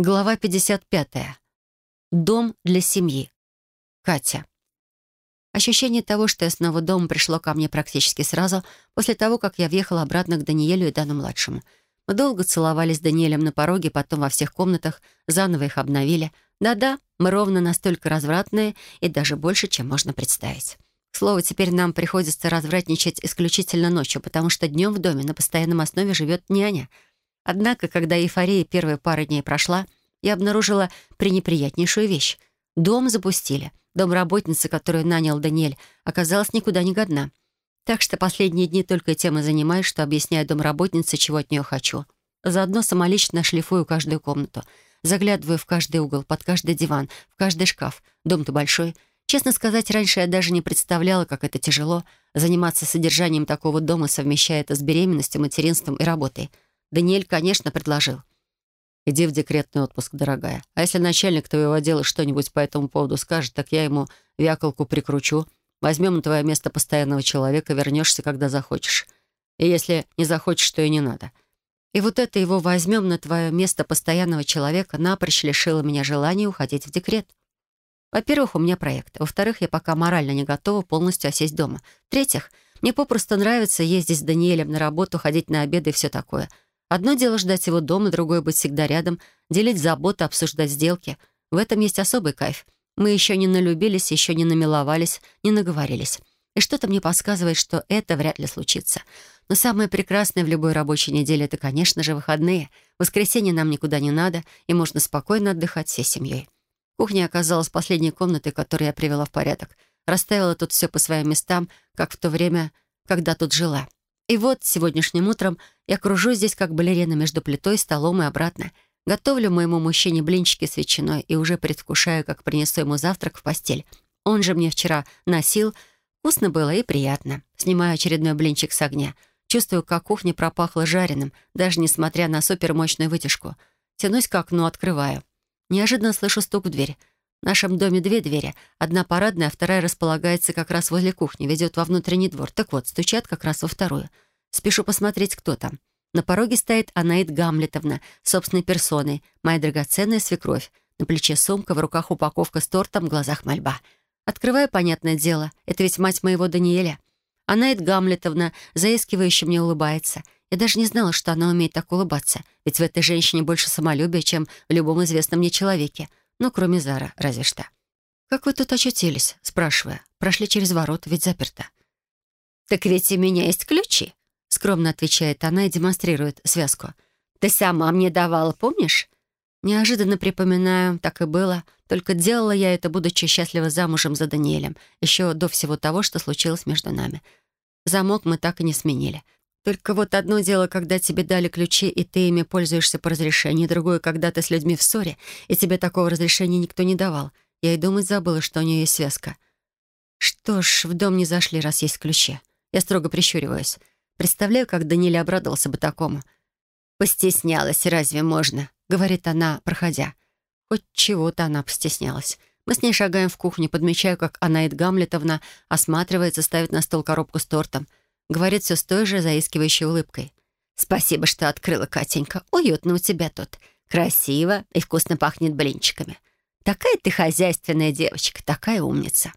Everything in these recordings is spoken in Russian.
Глава 55. Дом для семьи. Катя. Ощущение того, что я снова дома, пришло ко мне практически сразу после того, как я въехала обратно к Даниэлю и Дану-младшему. Мы долго целовались с Даниэлем на пороге, потом во всех комнатах, заново их обновили. Да-да, мы ровно настолько развратные и даже больше, чем можно представить. К слову, теперь нам приходится развратничать исключительно ночью, потому что днем в доме на постоянном основе живет няня — Однако, когда эйфория первой пары дней прошла, я обнаружила пренеприятнейшую вещь. Дом запустили. Домработница, которую нанял Даниэль, оказалась никуда не годна. Так что последние дни только тем и занимаюсь, что объясняю домработнице, чего от нее хочу. Заодно самолично шлифую каждую комнату. Заглядываю в каждый угол, под каждый диван, в каждый шкаф. Дом-то большой. Честно сказать, раньше я даже не представляла, как это тяжело — заниматься содержанием такого дома, совмещая это с беременностью, материнством и работой — Даниэль, конечно, предложил. «Иди в декретный отпуск, дорогая. А если начальник твоего отдела что-нибудь по этому поводу скажет, так я ему вяколку прикручу. Возьмем на твое место постоянного человека, вернешься, когда захочешь. И если не захочешь, то и не надо». И вот это его «возьмем на твое место постоянного человека» напрочь лишило меня желания уходить в декрет. Во-первых, у меня проект. Во-вторых, я пока морально не готова полностью осесть дома. В-третьих, мне попросту нравится ездить с Даниэлем на работу, ходить на обеды и все такое — Одно дело ждать его дома, другое — быть всегда рядом, делить заботы, обсуждать сделки. В этом есть особый кайф. Мы еще не налюбились, еще не намиловались, не наговорились. И что-то мне подсказывает, что это вряд ли случится. Но самое прекрасное в любой рабочей неделе — это, конечно же, выходные. Воскресенье нам никуда не надо, и можно спокойно отдыхать всей семьей. Кухня оказалась последней комнатой, которую я привела в порядок. Расставила тут все по своим местам, как в то время, когда тут жила. И вот сегодняшним утром я кружу здесь как балерина между плитой, столом и обратно. Готовлю моему мужчине блинчики с ветчиной и уже предвкушаю, как принесу ему завтрак в постель. Он же мне вчера носил. Вкусно было и приятно. Снимаю очередной блинчик с огня. Чувствую, как кухня пропахла жареным, даже несмотря на супермощную вытяжку. Тянусь к окну, открываю. Неожиданно слышу стук в дверь. В нашем доме две двери. Одна парадная, а вторая располагается как раз возле кухни, ведет во внутренний двор. Так вот, стучат как раз во вторую. Спешу посмотреть, кто там. На пороге стоит Анаид Гамлетовна, собственной персоной, моя драгоценная свекровь. На плече сумка, в руках упаковка с тортом, в глазах мольба. Открываю, понятное дело, это ведь мать моего Даниэля. Анаид Гамлетовна заискивающе мне улыбается. Я даже не знала, что она умеет так улыбаться, ведь в этой женщине больше самолюбия, чем в любом известном мне человеке. Ну, кроме Зара, разве что. «Как вы тут очутились?» — спрашивая. «Прошли через ворот, ведь заперто». «Так ведь у меня есть ключи», — скромно отвечает она и демонстрирует связку. «Ты сама мне давала, помнишь?» Неожиданно припоминаю, так и было. Только делала я это, будучи счастлива замужем за Даниэлем, еще до всего того, что случилось между нами. Замок мы так и не сменили. Только вот одно дело, когда тебе дали ключи, и ты ими пользуешься по разрешению, другое, когда ты с людьми в ссоре, и тебе такого разрешения никто не давал. Я и думать забыла, что у нее есть связка. Что ж, в дом не зашли, раз есть ключи. Я строго прищуриваюсь. Представляю, как Даниэль обрадовался бы такому. «Постеснялась, разве можно?» — говорит она, проходя. Хоть чего-то она постеснялась. Мы с ней шагаем в кухню, подмечаю, как Анаид Гамлетовна осматривается, ставит на стол коробку с тортом — Говорит все с той же заискивающей улыбкой. «Спасибо, что открыла, Катенька. Уютно у тебя тут. Красиво и вкусно пахнет блинчиками. Такая ты хозяйственная девочка, такая умница».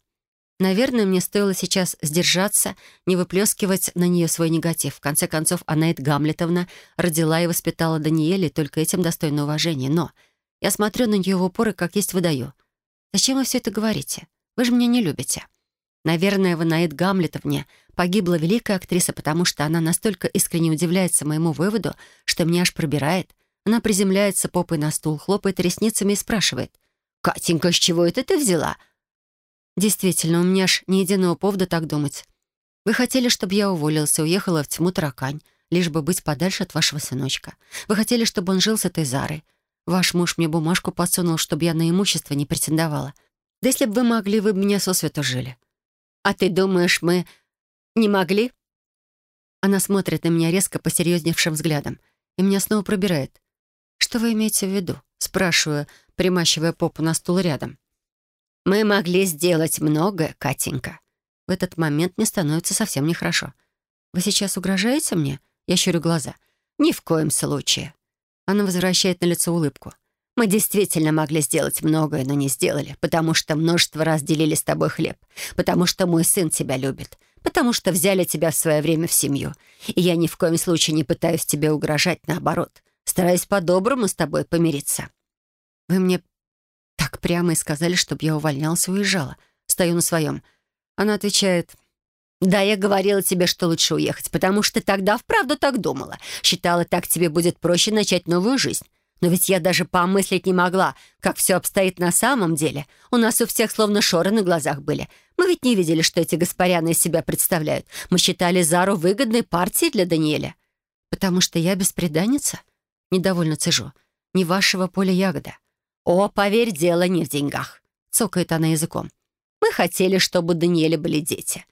Наверное, мне стоило сейчас сдержаться, не выплескивать на нее свой негатив. В конце концов, Анаит Гамлетовна родила и воспитала Даниэля, только этим достойно уважения. Но я смотрю на нее в упор и как есть выдаю. «Зачем вы все это говорите? Вы же меня не любите». Наверное, в Анаит Гамлетовне погибла великая актриса, потому что она настолько искренне удивляется моему выводу, что меня аж пробирает. Она приземляется попой на стул, хлопает ресницами и спрашивает. «Катенька, с чего это ты взяла?» «Действительно, у меня аж ни единого повода так думать. Вы хотели, чтобы я уволился, уехала в тьму таракань, лишь бы быть подальше от вашего сыночка. Вы хотели, чтобы он жил с этой Зарой. Ваш муж мне бумажку подсунул, чтобы я на имущество не претендовала. Да если бы вы могли, вы бы меня сосвету жили. А ты думаешь, мы не могли?» Она смотрит на меня резко посерьезневшим взглядом, и меня снова пробирает. «Что вы имеете в виду?» — спрашиваю, примащивая попу на стул рядом. «Мы могли сделать многое, Катенька». В этот момент мне становится совсем нехорошо. «Вы сейчас угрожаете мне?» Я щурю глаза. «Ни в коем случае». Она возвращает на лицо улыбку. Мы действительно могли сделать многое, но не сделали, потому что множество раз делили с тобой хлеб, потому что мой сын тебя любит, потому что взяли тебя в свое время в семью. И я ни в коем случае не пытаюсь тебе угрожать, наоборот. Стараюсь по-доброму с тобой помириться. Вы мне так прямо и сказали, чтобы я увольнялся и уезжала. Стою на своем. Она отвечает, «Да, я говорила тебе, что лучше уехать, потому что тогда вправду так думала. Считала, так тебе будет проще начать новую жизнь. Но ведь я даже помыслить не могла, как все обстоит на самом деле. У нас у всех словно шоры на глазах были. Мы ведь не видели, что эти господяны из себя представляют. Мы считали Зару выгодной партией для Даниэля. Потому что я беспреданница? Недовольно цежу. Не вашего поля ягода. О, поверь, дело не в деньгах. Цокает она языком. Мы хотели, чтобы у Даниэля были дети.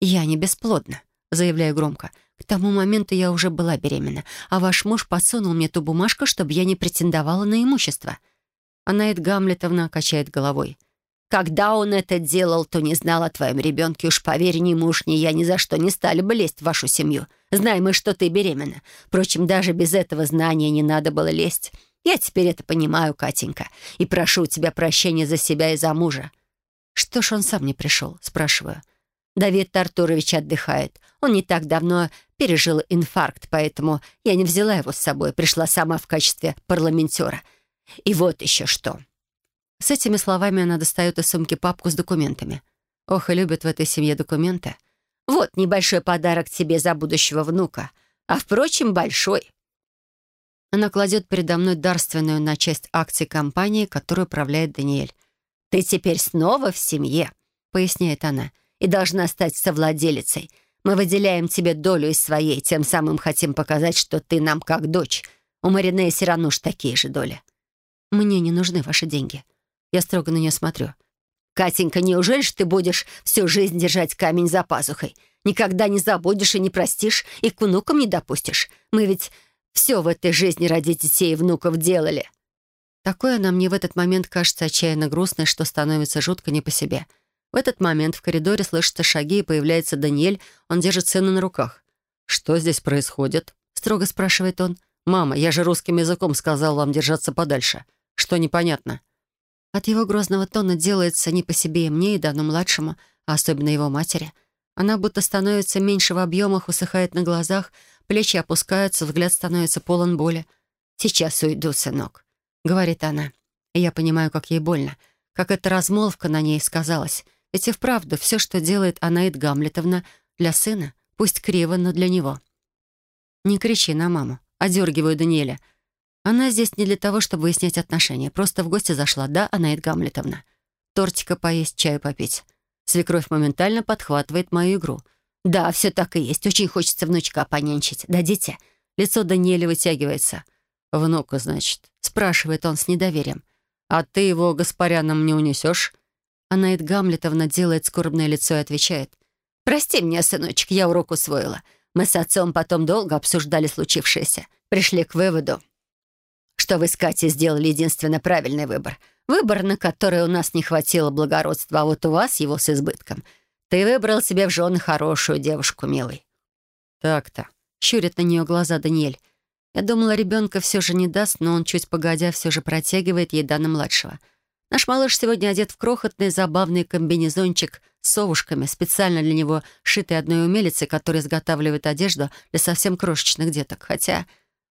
Я не бесплодна, заявляю громко. К тому моменту я уже была беременна, а ваш муж подсунул мне ту бумажку, чтобы я не претендовала на имущество». Анаит Гамлетовна качает головой. «Когда он это делал, то не знал о твоем ребенке. Уж поверь, ни муж, ни я ни за что не стали бы лезть в вашу семью. Знаем мы, что ты беременна. Впрочем, даже без этого знания не надо было лезть. Я теперь это понимаю, Катенька, и прошу у тебя прощения за себя и за мужа». «Что ж он сам не пришел?» — спрашиваю. Давид Тартурович отдыхает. Он не так давно пережил инфаркт, поэтому я не взяла его с собой, пришла сама в качестве парламентера. И вот еще что». С этими словами она достает из сумки папку с документами. Ох, и любят в этой семье документы. «Вот небольшой подарок тебе за будущего внука, а, впрочем, большой». Она кладет передо мной дарственную на часть акций компании, которую управляет Даниэль. «Ты теперь снова в семье», — поясняет она и должна стать совладелицей. Мы выделяем тебе долю из своей, тем самым хотим показать, что ты нам как дочь. У Марине и Сирануш такие же доли». «Мне не нужны ваши деньги». Я строго на нее смотрю. «Катенька, неужели ж ты будешь всю жизнь держать камень за пазухой? Никогда не забудешь и не простишь, и к внукам не допустишь. Мы ведь все в этой жизни ради детей и внуков делали». Такое нам мне в этот момент кажется отчаянно грустной, что становится жутко не по себе — в этот момент в коридоре слышатся шаги, и появляется Даниэль. Он держит сына на руках. «Что здесь происходит?» — строго спрашивает он. «Мама, я же русским языком сказал вам держаться подальше. Что непонятно?» От его грозного тона делается не по себе и мне, и данному младшему, а особенно его матери. Она будто становится меньше в объемах, усыхает на глазах, плечи опускаются, взгляд становится полон боли. «Сейчас уйду, сынок», — говорит она. Я понимаю, как ей больно, как эта размолвка на ней сказалась. Ведь и вправду все, что делает Анаид Гамлетовна для сына, пусть криво, но для него. «Не кричи на маму», — одергиваю Даниэля. Она здесь не для того, чтобы выяснять отношения. Просто в гости зашла, да, Анаид Гамлетовна? Тортика поесть, чаю попить. Свекровь моментально подхватывает мою игру. «Да, все так и есть. Очень хочется внучка понянчить. Дадите?» Лицо Даниэля вытягивается. «Внука, значит?» — спрашивает он с недоверием. «А ты его Гаспаряном не унесешь?» Анаит Гамлетовна делает скорбное лицо и отвечает. «Прости меня, сыночек, я урок усвоила. Мы с отцом потом долго обсуждали случившееся. Пришли к выводу, что вы с Катей сделали единственно правильный выбор. Выбор, на который у нас не хватило благородства, а вот у вас его с избытком. Ты выбрал себе в жены хорошую девушку, милый». «Так-то», — щурит на нее глаза Даниэль. Я думала, ребенка все же не даст, но он чуть погодя все же протягивает ей данным младшего — Наш малыш сегодня одет в крохотный забавный комбинезончик с совушками, специально для него шитый одной умелицей, которая изготавливает одежду для совсем крошечных деток. Хотя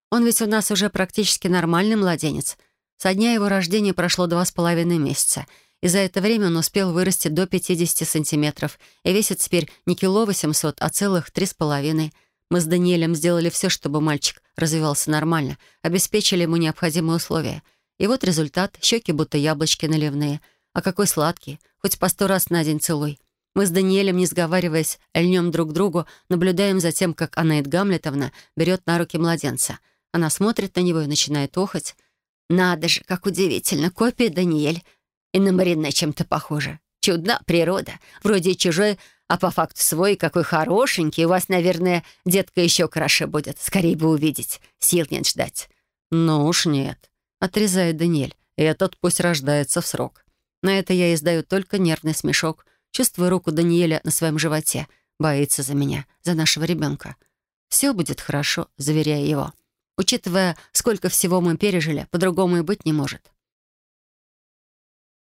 он ведь у нас уже практически нормальный младенец. Со дня его рождения прошло два с половиной месяца, и за это время он успел вырасти до 50 сантиметров и весит теперь не кило 800, а целых три с половиной. Мы с Даниэлем сделали все, чтобы мальчик развивался нормально, обеспечили ему необходимые условия — и вот результат. Щеки будто яблочки наливные. А какой сладкий. Хоть по сто раз на день целуй. Мы с Даниэлем, не сговариваясь, льнем друг к другу, наблюдаем за тем, как Анаид Гамлетовна берет на руки младенца. Она смотрит на него и начинает охать. «Надо же, как удивительно! Копия Даниэль. И на Марине чем-то похожа. Чудна природа. Вроде чужой, а по факту свой. Какой хорошенький. У вас, наверное, детка еще краше будет. Скорее бы увидеть. Сил нет ждать». «Ну уж нет», Отрезает Даниэль. Этот пусть рождается в срок. На это я издаю только нервный смешок. Чувствую руку Даниэля на своем животе. Боится за меня, за нашего ребенка. Все будет хорошо, заверяя его. Учитывая, сколько всего мы пережили, по-другому и быть не может.